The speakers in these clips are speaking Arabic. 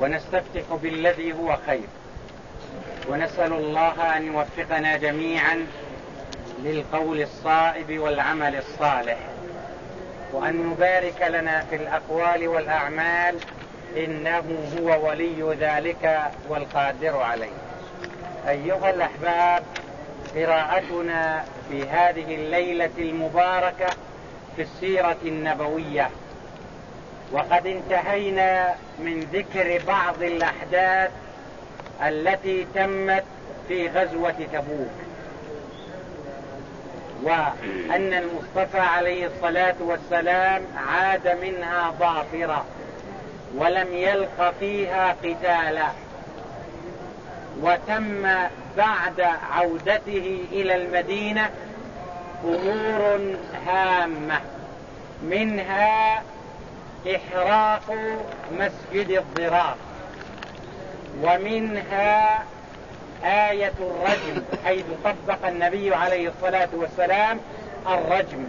ونستفتح بالذي هو خير. ونسأل الله أن يوفقنا جميعا للقول الصائب والعمل الصالح. وأن يبارك لنا في الأقوال والأعمال إنه هو ولي ذلك والقادر عليه. أيها الأحباب قراءتنا في هذه الليلة المباركة في السيرة النبوية. وقد انتهينا من ذكر بعض الأحداث التي تمت في غزوة تبوك. وأن المصطفى عليه الصلاة والسلام عاد منها ظافرا ولم يلق فيها قتالا. وتم بعد عودته إلى المدينة أمور هامة منها إحراق مسجد الضرار ومنها آية الرجم حيث طبق النبي عليه الصلاة والسلام الرجم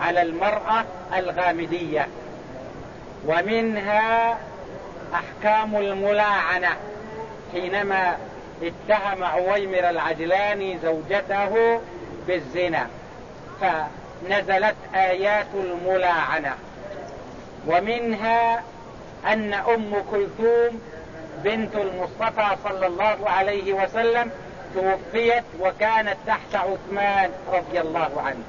على المرأة الغامدية. ومنها أحكام الملاعنة حينما اتهم عويمر العجلاني زوجته بالزنا فنزلت آيات الملاعنة. ومنها أن أم كلثوم بنت المصطفى صلى الله عليه وسلم توفيت وكانت تحت عثمان رضي الله عنه.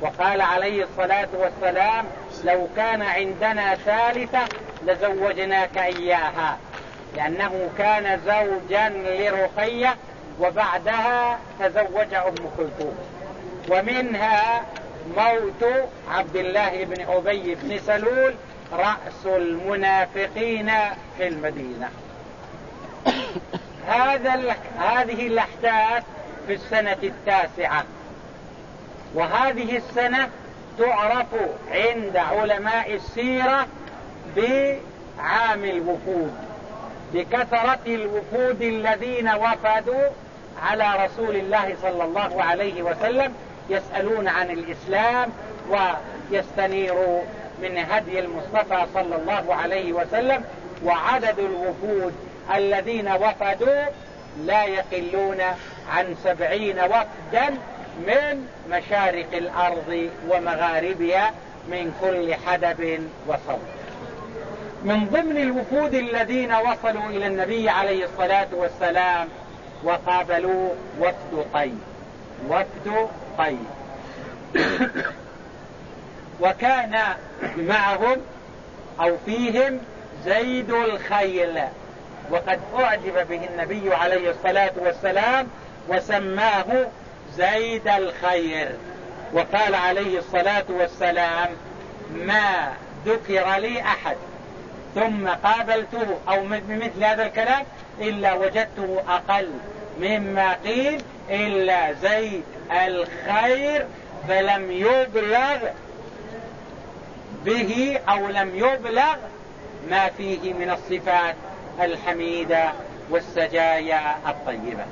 وقال عليه الصلاة والسلام لو كان عندنا ثالثة لزوجناك إياها لأنه كان زوجا لرقية وبعدها تزوج أم كلثوم. ومنها موت عبد الله بن أبي بن سلول رأس المنافقين في المدينة. هذا هذه الأحداث في السنة التاسعة. وهذه السنة تعرف عند علماء السيرة بعام الوفود بكثرة الوفود الذين وفدوا على رسول الله صلى الله عليه وسلم يسألون عن الإسلام ويستنيروا من هدي المصطفى صلى الله عليه وسلم وعدد الوفود الذين وفدوا لا يقلون عن سبعين وفدا من مشارق الأرض ومغاربها من كل حدب وصوت. من ضمن الوفود الذين وصلوا إلى النبي عليه الصلاة والسلام وقابلوا وفد طي وفد طي وكان معهم أو فيهم زيد الخيل. وقد أعجب به النبي عليه الصلاة والسلام وسماه زيد الخير. وقال عليه الصلاة والسلام ما ذكر لي أحد ثم قابلته أو بمثل هذا الكلام إلا وجدته أقل مما قيل إلا زيد الخير فلم يبلغ به أو لم يبلغ ما فيه من الصفات الحميدة والسجايا الطيبة.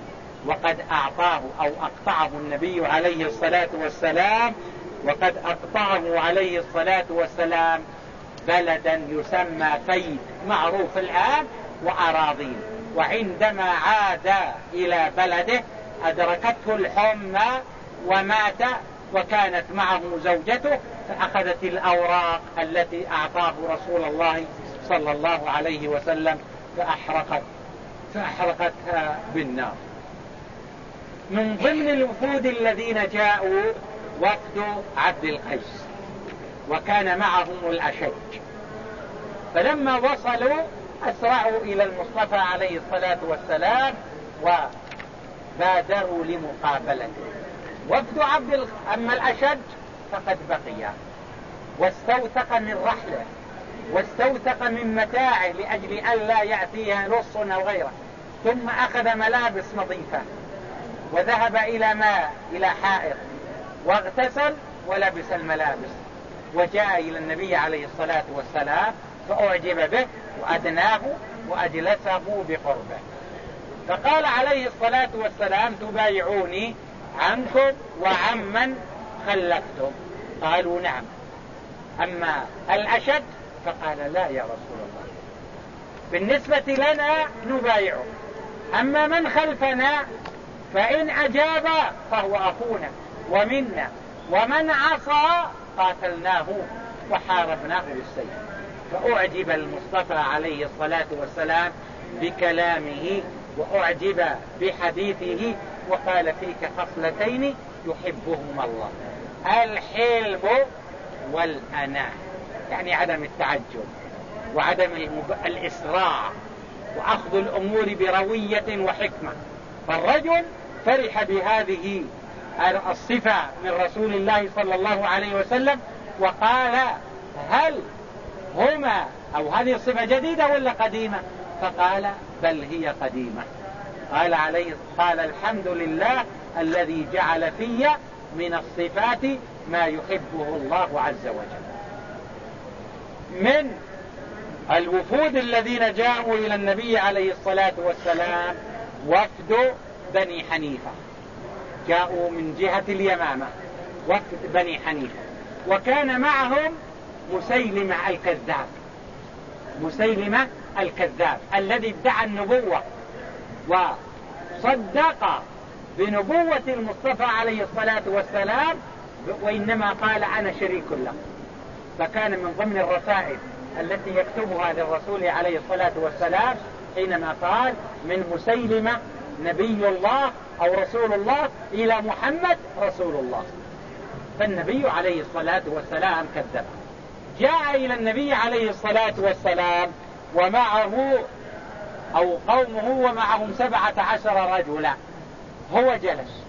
وقد أعطاه أو أقطعه النبي عليه الصلاة والسلام وقد أقطعه عليه الصلاة والسلام بلدا يسمى فيد معروف الآن وأراضين. وعندما عاد إلى بلده أدركته الحمى ومات وكانت معه زوجته فأخذت الأوراق التي أعطاه رسول الله صلى الله عليه وسلم فأحرقت فأحرقتها بالنار. من ضمن الوفود الذين جاءوا وفد عبد القيس وكان معهم الأشج. فلما وصلوا أسرعوا إلى المصطفى عليه الصلاة والسلام وبادروا لمقابلته. وفد عبد ال... أما الأشج فقد بقي واستوثق من رحله واستوثق من متاعه لأجل أن لا يأتيها نص أو غيره ثم أخذ ملابس نظيفة وذهب إلى ماء إلى حائط واغتسل ولبس الملابس وجاء إلى النبي عليه الصلاة والسلام فأعجب به وأدناه وأجلسه بقربه. فقال عليه الصلاة والسلام تبايعوني عنكم وعمن خلفتم. قالوا نعم. أما الأشد فقال لا يا رسول الله. بالنسبة لنا نبايعه. أما من خلفنا فإن أجاب فهو أخونا ومنا. ومن عصى قاتلناه وحاربناه بالسيف. فأعجب المصطفى عليه الصلاة والسلام بكلامه وأعجب بحديثه وقال فيك خصلتين يحبهما الله. الحلم والأناة يعني عدم التعجل وعدم الإسراع وأخذ الأمور بروية وحكمة. فالرجل فرح بهذه الصفة من رسول الله صلى الله عليه وسلم وقال هل هما أو هذه الصفة جديدة ولا قديمة؟ فقال بل هي قديمة. قال عليه قال الحمد لله الذي جعل في من الصفات ما يحبه الله عز وجل. من الوفود الذين جاءوا إلى النبي عليه الصلاة والسلام وفد بني حنيفة. جاءوا من جهة اليمامة وفد بني حنيفة. وكان معهم مسيلمة الكذاب. مسيلمة الكذاب الذي ادعى النبوة. وصدق بنبوة المصطفى عليه الصلاة والسلام وإنما قال أنا شريك له. فكان من ضمن الرسائل التي يكتبها للرسول عليه الصلاة والسلام حينما قال من مسيلمة نبي الله أو رسول الله إلى محمد رسول الله. فالنبي عليه الصلاة والسلام كذب. جاء إلى النبي عليه الصلاة والسلام ومعه أو قومه ومعهم سبعة عشر رجلا. هو جلس.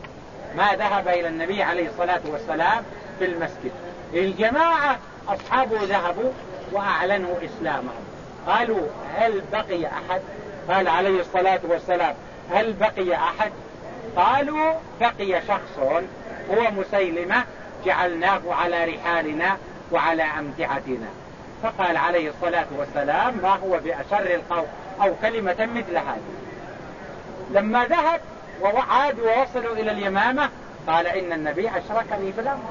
ما ذهب إلى النبي عليه الصلاة والسلام في المسجد. الجماعة أصحابه ذهبوا وأعلنوا إسلامهم. قالوا هل بقي أحد؟ قال عليه الصلاة والسلام هل بقي أحد؟ قالوا بقي شخص. هو مسيلمة جعلناه على رحالنا وعلى أمتعتنا. فقال عليه الصلاة والسلام ما هو بأشر القوم؟ أو كلمة مثل هذه. لما ذهب وعاد ووصلوا إلى اليمامة قال إن النبي أشركني في الأمر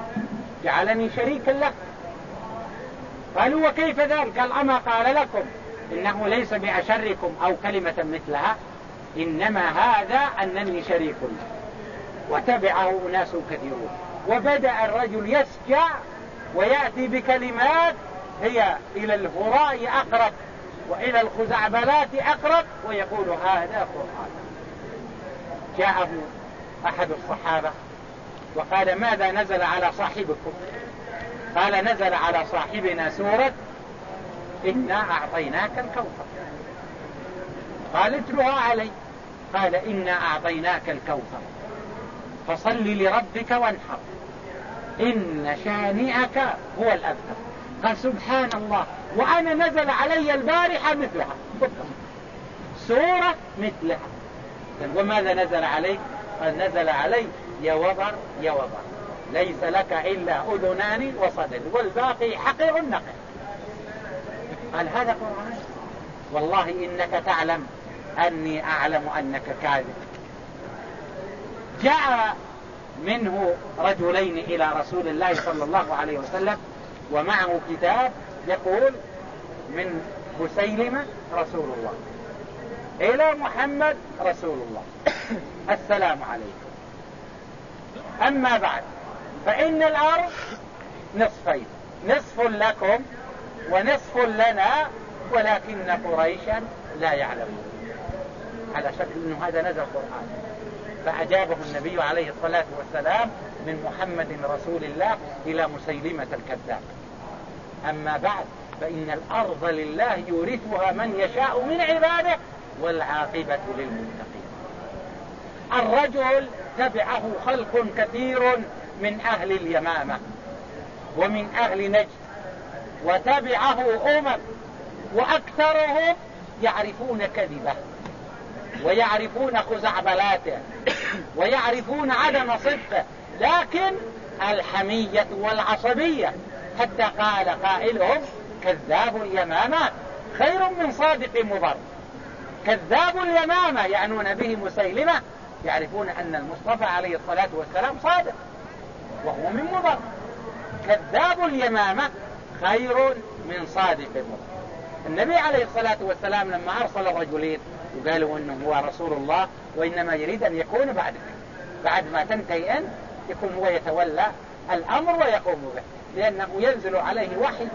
جعلني شريكا له. قالوا وكيف ذلك؟ قال أما قال لكم إنه ليس بأشركم أو كلمة مثلها إنما هذا أنني شريك له. وتبعه أناس كثيرون. وبدأ الرجل يسجع ويأتي بكلمات هي إلى الهراء أقرب وإلى الخزعبلات أقرب ويقول هذا قرآن. جاءه أحد الصحابة وقال ماذا نزل على صاحبكم؟ قال نزل على صاحبنا سورة إنا أعطيناك الكوثر. قال اتلها علي. قال إنا أعطيناك الكوثر. فصل لربك وانحر. إن شانئك هو الأبتر قال سبحان الله وأنا نزل علي البارحة مثلها. سورة مثلها. وماذا نزل عليك؟ قال نزل علي يا وبر يا وبر. ليس لك إلا أذنان وصدر والباقي حقر نقر قال هذا قرآن؟ والله إنك تعلم. أني أعلم أنك كاذب. جاء منه رجلين إلى رسول الله صلى الله عليه وسلم. ومعه كتاب يقول من مسيلمة رسول الله. إلى محمد رسول الله. السلام عليكم. أما بعد فإن الأرض نصفين. نصف لكم ونصف لنا ولكن قريشا لا يعلمون. على شكل أنه هذا نزل قرآن. فأجابه النبي عليه الصلاة والسلام من محمد رسول الله إلى مسيلمة الكذاب. أما بعد فإن الأرض لله يورثها من يشاء من عباده والعاقبة للمتقين. الرجل تبعه خلق كثير من أهل اليمامة ومن أهل نجد وتبعه أمم وأكثرهم يعرفون كذبه ويعرفون خزعبلاته ويعرفون عدم صدقه لكن الحمية والعصبية. حتى قال قائلهم كذاب اليمامة خير من صادق مضر. كذاب اليمامة يعنون به مسيلمة يعرفون أن المصطفى عليه الصلاة والسلام صادق وهو من مضر. كذاب اليمامة خير من صادق مضر. النبي عليه الصلاة والسلام لما أرسل الرجلين وقالوا أنه هو رسول الله وإنما يريد أن يكون بعدك بعد ما تنتهي أنت يكون هو يتولى الأمر ويقوم به لأنه ينزل عليه وحي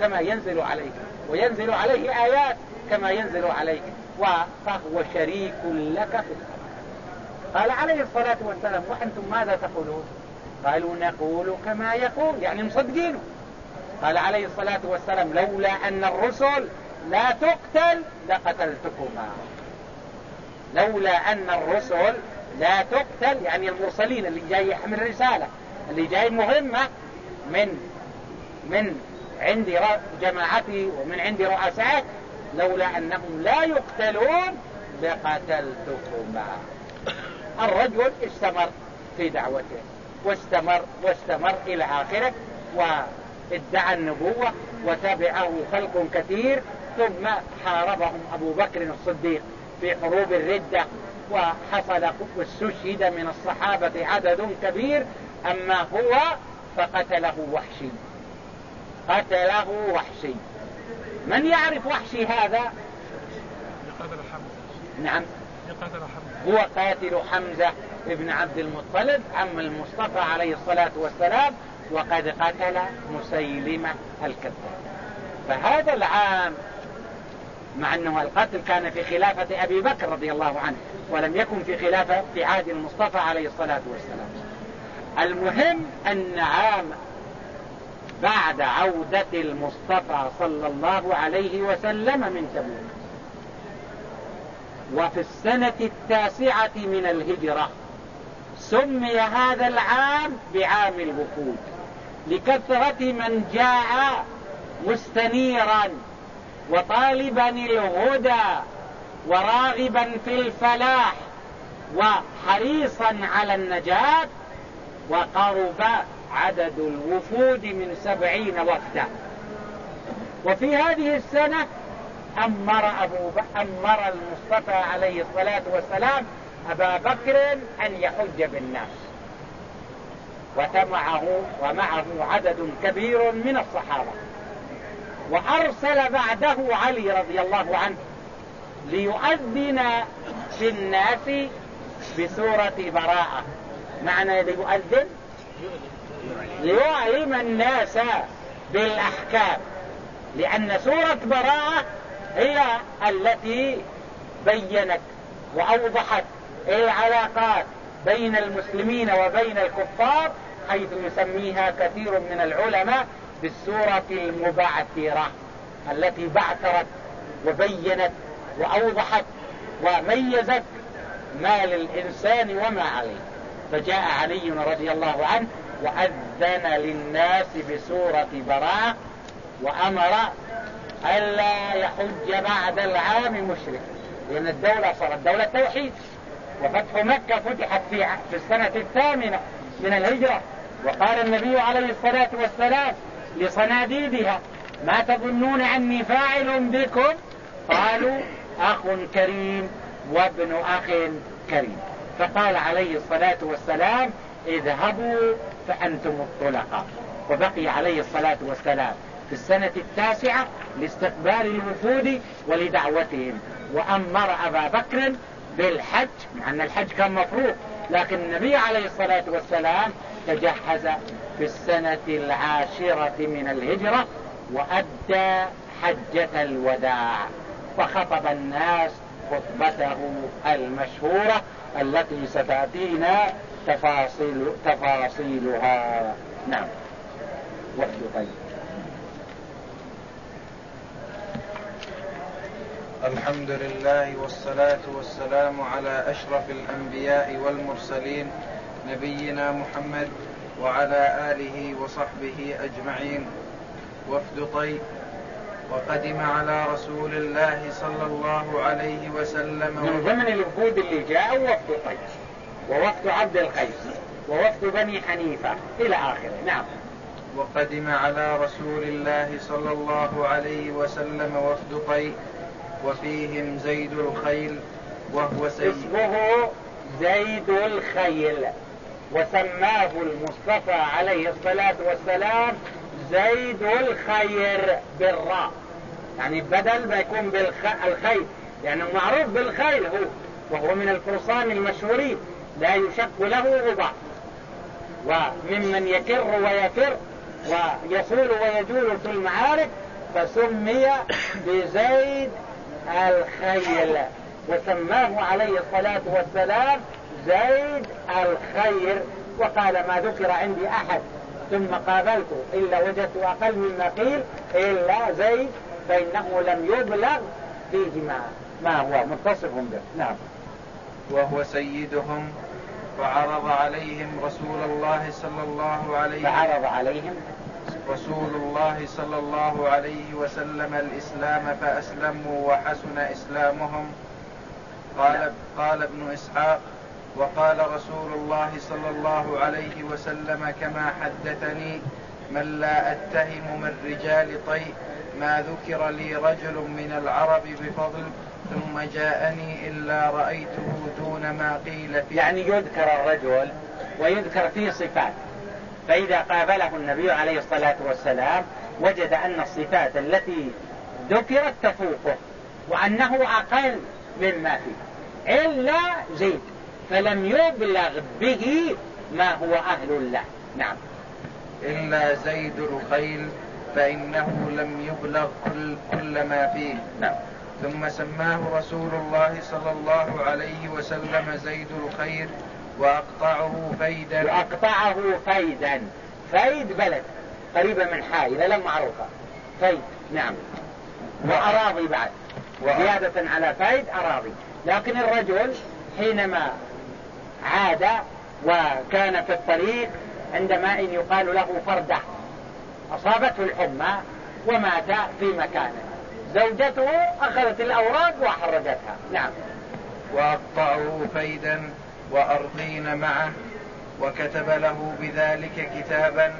كما ينزل عليك وينزل عليه آيات كما ينزل عليك فهو شريك لك في الأمر قال عليه الصلاة والسلام وأنتم ماذا تقولون؟ قالوا نقول كما يقول. يعني مصدقينه. قال عليه الصلاة والسلام لولا أن الرسل لا تقتل لقتلتكما. لولا أن الرسل لا تقتل يعني المرسلين اللي جاي يحمل رسالة اللي جاي مهمة من من عند جماعتي ومن عند رؤسائك لولا أنهم لا يقتلون لقتلتكما. الرجل استمر في دعوته واستمر واستمر إلى آخره وادعى النبوة وتبعه خلق كثير ثم حاربهم أبو بكر الصديق في حروب الردة. وحصل واستشهد من الصحابة عدد كبير أما هو فقتله وحشي. قتله وحشي. من يعرف وحشي هذا؟ نعم. هو قاتل حمزة ابن عبد المطلب عم المصطفى عليه الصلاة والسلام وقد قتل مسيلمة الكذاب. فهذا العام مع أنه القتل كان في خلافة أبي بكر رضي الله عنه ولم يكن في خلافة في عهد المصطفى عليه الصلاة والسلام. المهم أن عام بعد عودة المصطفى صلى الله عليه وسلم من تبوك. وفي السنة التاسعة من الهجرة سمي هذا العام بعام الوفود لكثرة من جاء مستنيرا وطالبا الهدى وراغبا في الفلاح وحريصا على النجاة وقرب عدد الوفود من سبعين وفدا وفي هذه السنة أمر, أبو ب... أمر المصطفى عليه الصلاة والسلام أبا بكر أن يحج بالناس. وتمعه ومعه عدد كبير من الصحابة. وأرسل بعده علي رضي الله عنه ليؤذن في الناس بسورة براءة. معنى ليؤذن ليعلم الناس بالأحكام. لأن سورة براءة هي التي بينت وأوضحت العلاقات بين المسلمين وبين الكفار حيث يسميها كثير من العلماء بالسورة المبعثرة التي بعثرت وبينت وأوضحت وميزت ما للإنسان وما عليه. فجاء علي رضي الله عنه وأذن للناس بسورة براء وأمر ألا يحج بعد العام مشرك لأن الدولة صارت دولة توحيد. وفتح مكة فتحت في السنة الثامنة من الهجرة. وقال النبي عليه الصلاة والسلام لصناديدها. ما تظنون أني فاعل بكم؟ قالوا أخ كريم وابن أخ كريم. فقال عليه الصلاة والسلام اذهبوا فأنتم الطلقاء. وبقي عليه الصلاة والسلام في السنة التاسعة لاستقبال الوفود ولدعوتهم. وأمر أبا بكر بالحج مع أن الحج كان مفروض لكن النبي عليه الصلاة والسلام تجهز في السنة العاشرة من الهجرة وأدى حجة الوداع وخطب الناس خطبته المشهورة التي ستأتينا تفاصيل تفاصيلها. نعم. وفد طيب. الحمد لله والصلاة والسلام على أشرف الأنبياء والمرسلين نبينا محمد وعلى آله وصحبه أجمعين. وفد طيب. وقدم على رسول الله صلى الله عليه وسلم. من ضمن الوفود اللي جاء وفد طيب. ووفد عبد القيس. ووفد بني حنيفة. إلى آخره. نعم. وقدم على رسول الله صلى الله عليه وسلم وفد طيب. وفيهم زيد الخيل. وهو سيد. اسمه زيد الخيل. وسماه المصطفى عليه الصلاة والسلام زيد الخير بالراء يعني بدل ما يكون بالخيل لأنه يعني معروف بالخيل هو وهو من الفرسان المشهورين لا يشك له غبار وممن يكر ويفر ويصول ويجول في المعارك فسمي بزيد الخيل. وسماه عليه الصلاة والسلام زيد الخير وقال ما ذكر عندي أحد ثم قابلته إلا وجدت أقل مما قيل إلا زيد فإنه لم يبلغ فيه ما, ما هو متصف به. نعم. وهو سيدهم فعرض عليهم رسول الله صلى الله عليه فعرض عليهم. رسول الله صلى الله عليه وسلم الإسلام فأسلموا وحسن إسلامهم. قال قال ابن إسحاق وقال رسول الله صلى الله عليه وسلم كما حدثني من لا أتهم من رجال طيء ما ذكر لي رجل من العرب بفضل ثم جاءني إلا رأيته دون ما قيل فيه. يعني يذكر الرجل ويذكر فيه صفات. فإذا قابله النبي عليه الصلاة والسلام وجد أن الصفات التي ذكرت تفوقه وأنه أقل مما فيه إلا زيد. فلم يبلغ به ما هو أهل له. نعم. إلا زيد الخيل فإنه لم يبلغ كل, كل ما فيه. نعم. ثم سماه رسول الله صلى الله عليه وسلم زيد الخير وأقطعه فيدا. وأقطعه فيدا. فيد بلد قريبة من حائلة لم معروفة. فيد نعم. وأراضي بعد. زيادة على فيد أراضي. لكن الرجل حينما عاد وكان في الطريق عند ماء يقال له فردة. أصابته الحمى ومات في مكانه. زوجته أخذت الأوراق وحرجتها. نعم. وأقطعه فيدا وأرضين معه وكتب له بذلك كتابا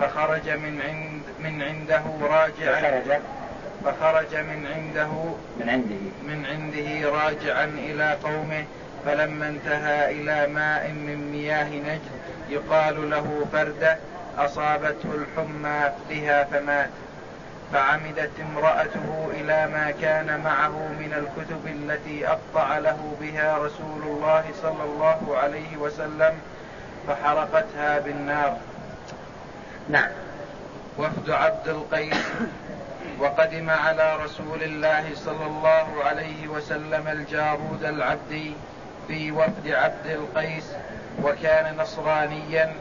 فخرج من عند من عنده راجعا. فخرج. فخرج من عنده من عنده. من عنده راجعا إلى قومه فلما انتهى إلى ماء من مياه نجد يقال له فردة أصابته الحمى بها فمات. فعمدت امرأته إلى ما كان معه من الكتب التي أقطع له بها رسول الله صلى الله عليه وسلم فحرقتها بالنار. نعم. وفد عبد القيس وقدم على رسول الله صلى الله عليه وسلم الجارود العبدي في وفد عبد القيس وكان نصرانيا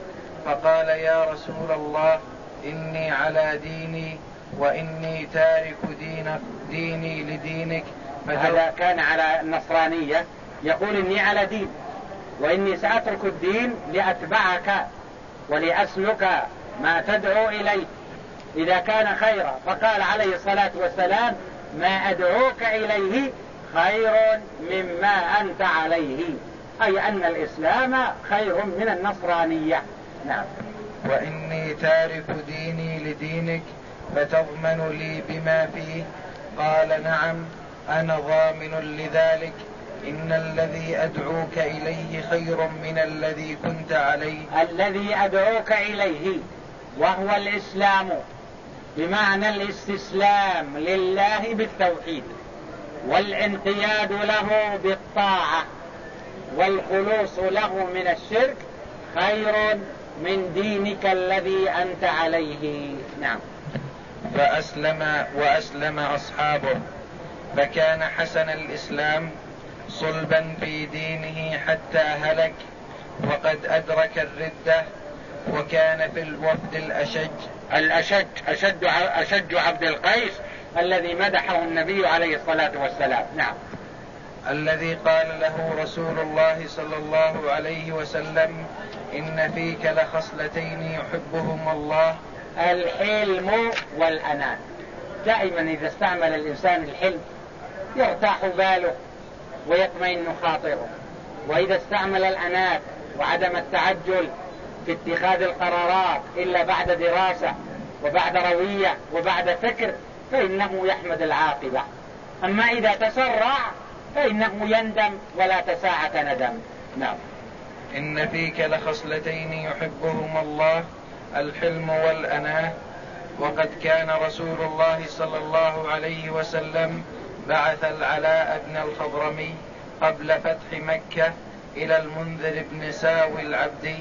فقال يا رسول الله إني على ديني وإني تارك دينك ديني لدينك. هذا كان على النصرانية يقول إني على دين وإني سأترك الدين لأتبعك ولأسلك ما تدعو إليه. إذا كان خيرا فقال عليه الصلاة والسلام ما أدعوك إليه خير مما أنت عليه. أي أن الإسلام خير من النصرانية. نعم. وإني تارك ديني لدينك فتضمن لي بما فيه. قال نعم أنا ضامن لذلك. إن الذي أدعوك إليه خير من الذي كنت عليه. الذي أدعوك إليه وهو الإسلام. بمعنى الاستسلام لله بالتوحيد. والانقياد له بالطاعة والخلوص له من الشرك خير من دينك الذي أنت عليه. نعم. فأسلم وأسلم أصحابه. فكان حسن الإسلام صلبا في دينه حتى هلك وقد أدرك الردة وكان في الوفد الأشج. الأشج أشد, أشج عبد القيس الذي مدحه النبي عليه الصلاة والسلام. نعم. الذي قال له رسول الله صلى الله عليه وسلم إن فيك لخصلتين يحبهما الله. الحلم والأنات دائما إذا استعمل الإنسان الحلم يرتاح باله ويطمئن خاطره. وإذا استعمل الأنات وعدم التعجل في اتخاذ القرارات إلا بعد دراسة وبعد روية وبعد فكر فإنه يحمد العاقبة. أما إذا تسرع فإنه يندم ولا تساعة ندم. نعم. إن فيك لخصلتين يحبهما الله الحلم والأناة. وقد كان رسول الله صلى الله عليه وسلم بعث العلاء بن الخضرمي قبل فتح مكة إلى المنذر بن ساوي العبدي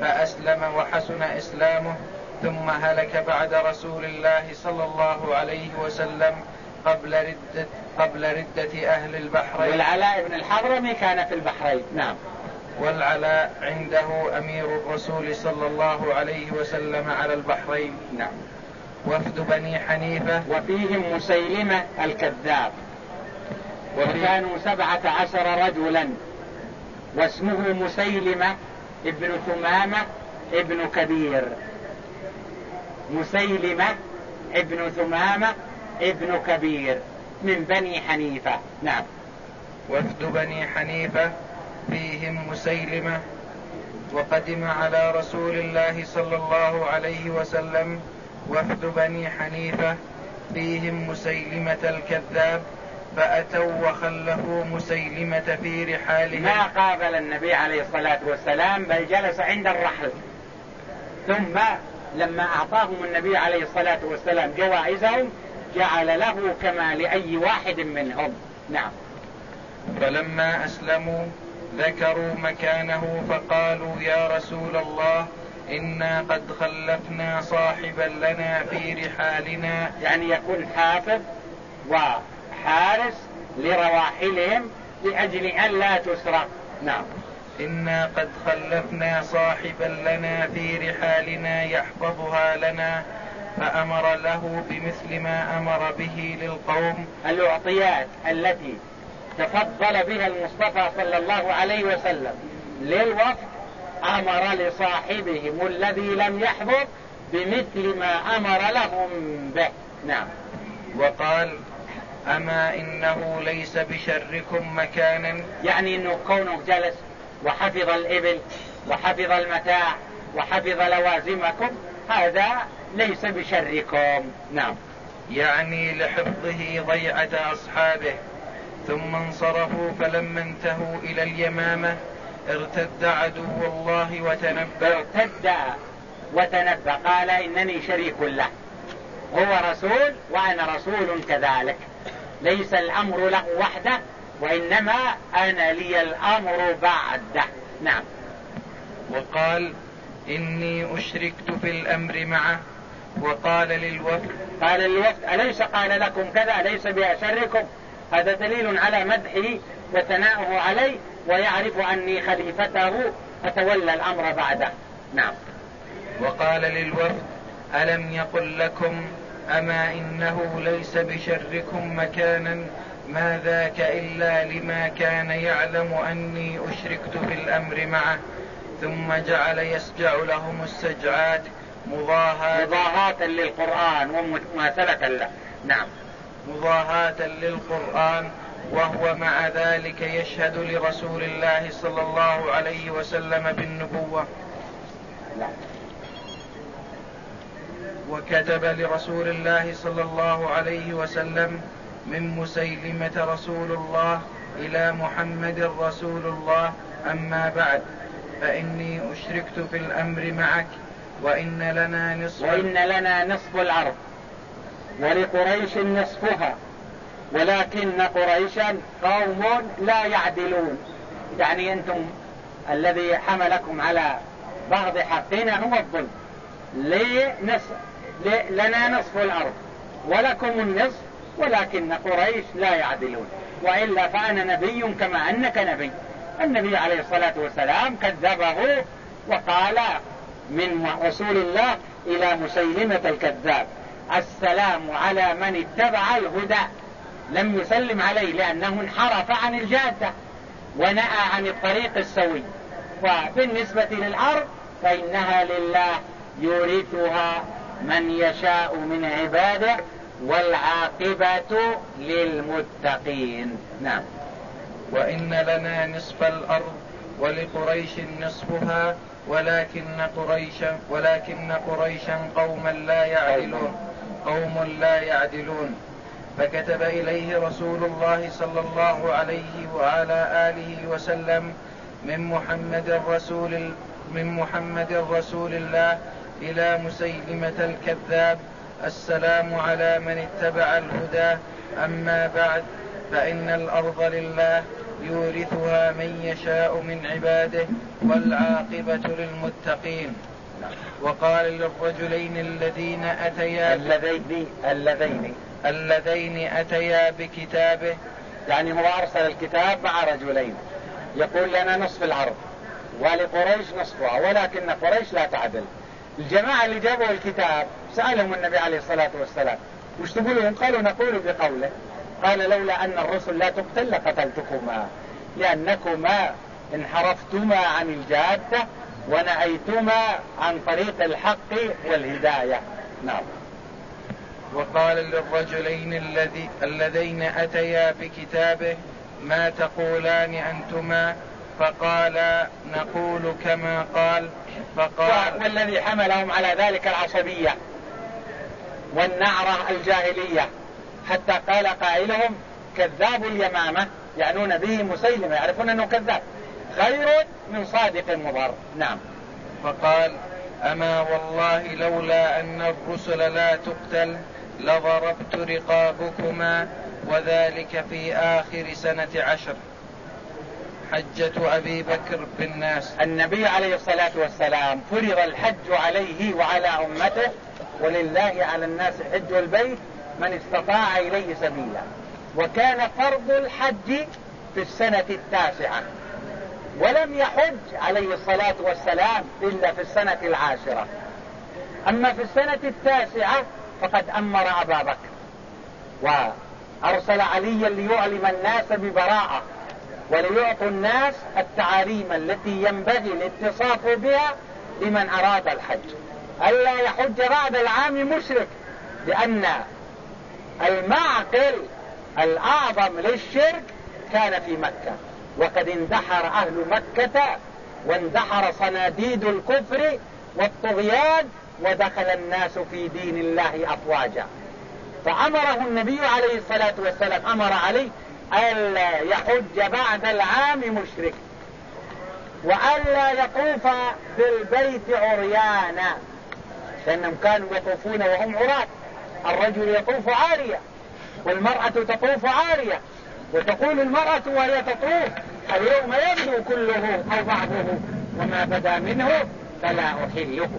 فأسلم وحسن إسلامه ثم هلك بعد رسول الله صلى الله عليه وسلم قبل ردة قبل ردة أهل البحرين. والعلاء بن الحضرمي كان في البحرين نعم. والعلاء عنده أمير الرسول صلى الله عليه وسلم على البحرين. نعم. وفد بني حنيفة. وفيهم مسيلمة الكذاب. وكانوا سبعة عشر رجلا. واسمه مسيلمة ابن ثمامة ابن كبير. مسيلمة ابن ثمامة ابن كبير من بني حنيفة. نعم. وفد بني حنيفة فيهم مسيلمة وقدم على رسول الله صلى الله عليه وسلم. وفد بني حنيفة فيهم مسيلمة الكذاب فأتوا وخلفوا مسيلمة في رحالهم. ما قابل النبي عليه الصلاة والسلام بل جلس عند الرحل. ثم لما أعطاهم النبي عليه الصلاة والسلام جوائزهم جعل له كما لأي واحد منهم. نعم. فلما أسلموا ذكروا مكانه فقالوا يا رسول الله إنا قد خلفنا صاحبا لنا في رحالنا. يعني يكون حافظ وحارس لرواحلهم لأجل أن لا تسرق. نعم. إنا قد خلفنا صاحبا لنا في رحالنا يحفظها لنا فأمر له بمثل ما أمر به للقوم. الأعطيات التي تفضل بها المصطفى صلى الله عليه وسلم للوفد أمر لصاحبهم الذي لم يحضر بمثل ما أمر لهم به. نعم. وقال أما إنه ليس بشركم مكانا. يعني أنه كونه جلس وحفظ الإبل وحفظ المتاع وحفظ لوازمكم هذا ليس بشركم. نعم. يعني لحفظه ضيعة أصحابه ثم انصرفوا فلما انتهوا إلى اليمامة ارتد عدو الله وتنبأ. ارتد وتنبأ قال إنني شريك له هو رسول وأنا رسول كذلك ليس الأمر له وحده. وإنما أنا لي الأمر بعده. نعم. وقال إني أشركت في الأمر معه. وقال للوفد قال للوفد أليس قال لكم كذا؟ أليس بأشركم هذا دليل على مدحه وثناؤه عليه ويعرف أني خليفته أتولى الأمر بعده. نعم. وقال للوفد ألم يقل لكم أما إنه ليس بشركم مكانا ما ذاك إلا لما كان يعلم أني أشركت في الأمر معه ثم جعل يسجع لهم السجعات مضاهاة مضاهاة للقرآن ومماثلة له. نعم. مضاهاة للقرآن وهو مع ذلك يشهد لرسول الله صلى الله عليه وسلم بالنبوة. لا. وكتب لرسول الله صلى الله عليه وسلم من مسيلمة رسول الله إلى محمد رسول الله. أما بعد فإني أشركت في الأمر معك وإن لنا نصف وإن لنا نصف الأرض ولقريش نصفها ولكن قريشا قوم لا يعدلون. يعني أنتم الذي حملكم على بعض حقنا هو الظلم. لنا نصف الأرض ولكم النصف ولكن قريش لا يعدلون. وإلا فأنا نبي كما أنك نبي. النبي عليه الصلاة والسلام كذبه وقال من رسول الله إلى مسيلمة الكذاب السلام على من اتبع الهدى. لم يسلم عليه لأنه انحرف عن الجادة ونأى عن الطريق السوي. وبالنسبة للأرض فإنها لله يورثها من يشاء من عباده. والعاقبة للمتقين. نعم. وإن لنا نصف الأرض ولقريش نصفها ولكن قريشا ولكن قريشا قوما لا يعدلون قوم لا يعدلون. فكتب إليه رسول الله صلى الله عليه وعلى آله وسلم من محمد رسول من محمد رسول الله إلى مسيلمة الكذاب السلام على من اتبع الهدى. أما بعد فإن الأرض لله يورثها من يشاء من عباده والعاقبة للمتقين. وقال للرجلين الذين أتيا اللذين اللذين. اللذين أتيا بكتابه. يعني هو أرسل الكتاب مع رجلين. يقول لنا نصف الأرض ولقريش نصفها ولكن قريش لا تعدل. الجماعة اللي جابوا الكتاب سألهم النبي عليه الصلاة والسلام. وش تقولون؟ قالوا نقول بقوله. قال لولا أن الرسل لا تقتل لقتلتكما. لأنكما انحرفتما عن الجادة ونهيتما عن طريق الحق والهداية. نعم. وقال للرجلين الذي اللذين أتيا بكتابه ما تقولان أنتما؟ فقال نقول كما قال. فقال والذي حملهم على ذلك العصبية. والنعرة الجاهلية. حتى قال قائلهم كذاب اليمامة يعنون به مسيلمة. يعرفون أنه كذاب. خير من صادق مضر نعم. فقال أما والله لولا أن الرسل لا تقتل لضربت رقابكما وذلك في آخر سنة عشر. حجة أبي بكر بالناس. النبي عليه الصلاة والسلام فرض الحج عليه وعلى أمته ولله على الناس حج البيت من استطاع إليه سبيلا. وكان فرض الحج في السنة التاسعة ولم يحج عليه الصلاة والسلام إلا في السنة العاشرة. أما في السنة التاسعة فقد أمر أبا بكر وأرسل عليا ليعلم الناس ببراءة وليعطوا الناس التعاليم التي ينبغي الاتصاف بها لمن أراد الحج. ألا يحج بعد العام مشرك لأن المعقل الأعظم للشرك كان في مكة. وقد اندحر أهل مكة واندحر صناديد الكفر والطغيان ودخل الناس في دين الله أفواجا. فأمره النبي عليه الصلاة والسلام أمر عليه ألا يحج بعد العام مشرك وألا يطوف بالبيت عريانا. لأنهم كانوا يطوفون وهم عراة. الرجل يطوف عارية والمرأة تطوف عارية. وتقول المرأة وهي تطوف اليوم يبدو كله أو بعضه وما بدا منه فلا أحله.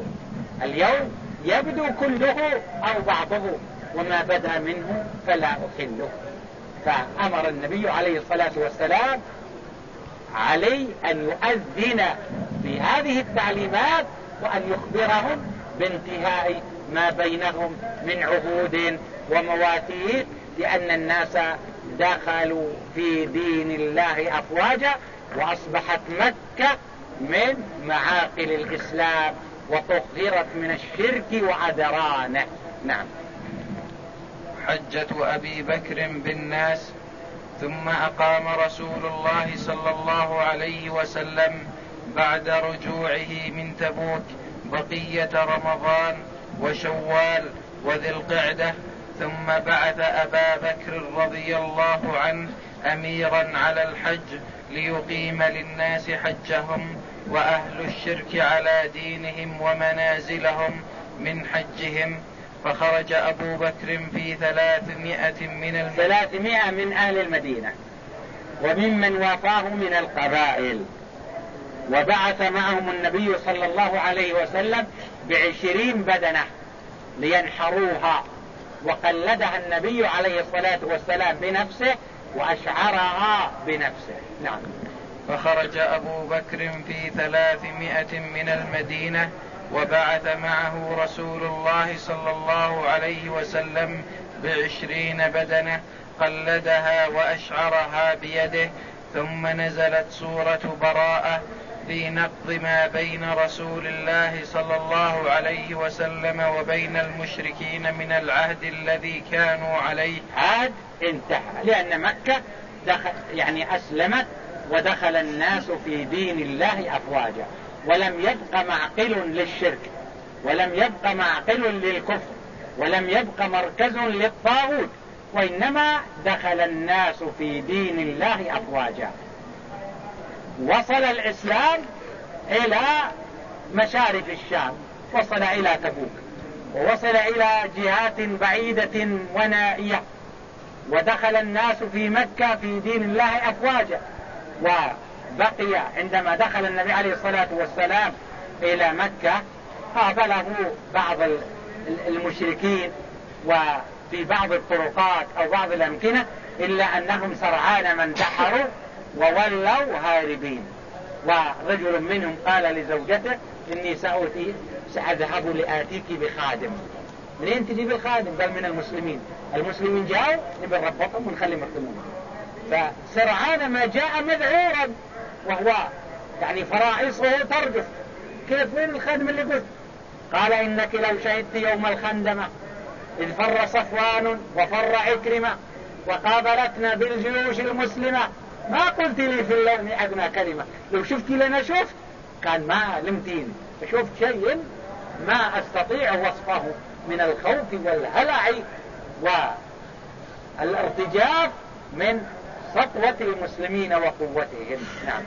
اليوم يبدو كله أو بعضه وما بدا منه فلا أحله. فأمر النبي عليه الصلاة والسلام علي أن يؤذن في هذه التعليمات وأن يخبرهم بانتهاء ما بينهم من عهود ومواثيق لأن الناس دخلوا في دين الله أفواجا وأصبحت مكة من معاقل الإسلام وطهرت من الشرك وعذرانه نعم. حجة أبي بكر بالناس ثم أقام رسول الله صلى الله عليه وسلم بعد رجوعه من تبوك. بقية رمضان وشوال وذي القعدة ثم بعث أبا بكر رضي الله عنه أميرا على الحج ليقيم للناس حجهم وأهل الشرك على دينهم ومنازلهم من حجهم. فخرج أبو بكر في ثلاثمائة من المدينة. ثلاثمائة من أهل المدينة وممن وافاه من القبائل. وبعث معهم النبي صلى الله عليه وسلم بعشرين بدنة لينحروها. وقلدها النبي عليه الصلاة والسلام بنفسه وأشعرها بنفسه. نعم. فخرج أبو بكر في ثلاثمائة من المدينة وبعث معه رسول الله صلى الله عليه وسلم بعشرين بدنة قلدها وأشعرها بيده ثم نزلت سورة براءة في نقض ما بين رسول الله صلى الله عليه وسلم وبين المشركين من العهد الذي كانوا عليه. عهد انتهى. لأن مكة دخل يعني أسلمت ودخل الناس في دين الله أفواجا. ولم يبق معقل للشرك. ولم يبق معقل للكفر. ولم يبق مركز للطاغوت. وإنما دخل الناس في دين الله أفواجا. وصل الإسلام إلى مشارف الشام وصل إلى تبوك ووصل إلى جهات بعيدة ونائية ودخل الناس في مكة في دين الله أفواجا وبقي عندما دخل النبي عليه الصلاة والسلام إلى مكة قابله بعض المشركين وفي بعض الطرقات أو بعض الأمكنة إلا أنهم سرعان ما انتحروا وولوا هاربين. ورجل منهم قال لزوجته إني سأوتي سأذهب لآتيك بخادم. منين تجيب الخادم قال من المسلمين. المسلمين جاءوا نبي نربطهم ونخلي مخدمون فسرعان ما جاء مذعورا وهو يعني فرائصه ترجف كيف؟ وين الخادم اللي قلت؟ قال إنك لو شهدت يوم الخندمة إذ فر صفوان وفر عكرمة وقابلتنا بالجيوش المسلمة. ما قلت لي في اللون أدنى كلمة. لو شفت لنا شفت كان ما لمتين شفت شيء ما أستطيع وصفه من الخوف والهلع والارتجاف من سطوة المسلمين وقوتهم. نعم.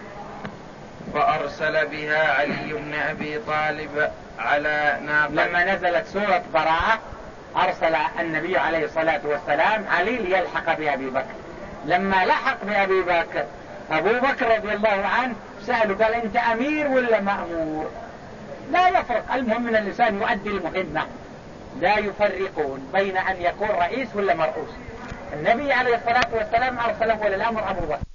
فأرسل بها علي بن أبي طالب على ناقة لما نزلت سورة براءة أرسل النبي عليه الصلاة والسلام علي ليلحق بأبي بكر. لما لحق بأبي بكر. أبو بكر رضي الله عنه سأله قال أنت أمير ولا مأمور؟ لا يفرق المهم من اللسان يؤدي المهمة. لا يفرقون بين أن يكون رئيس ولا مرؤوس. النبي عليه الصلاة والسلام أرسله للأمر أبو بكر.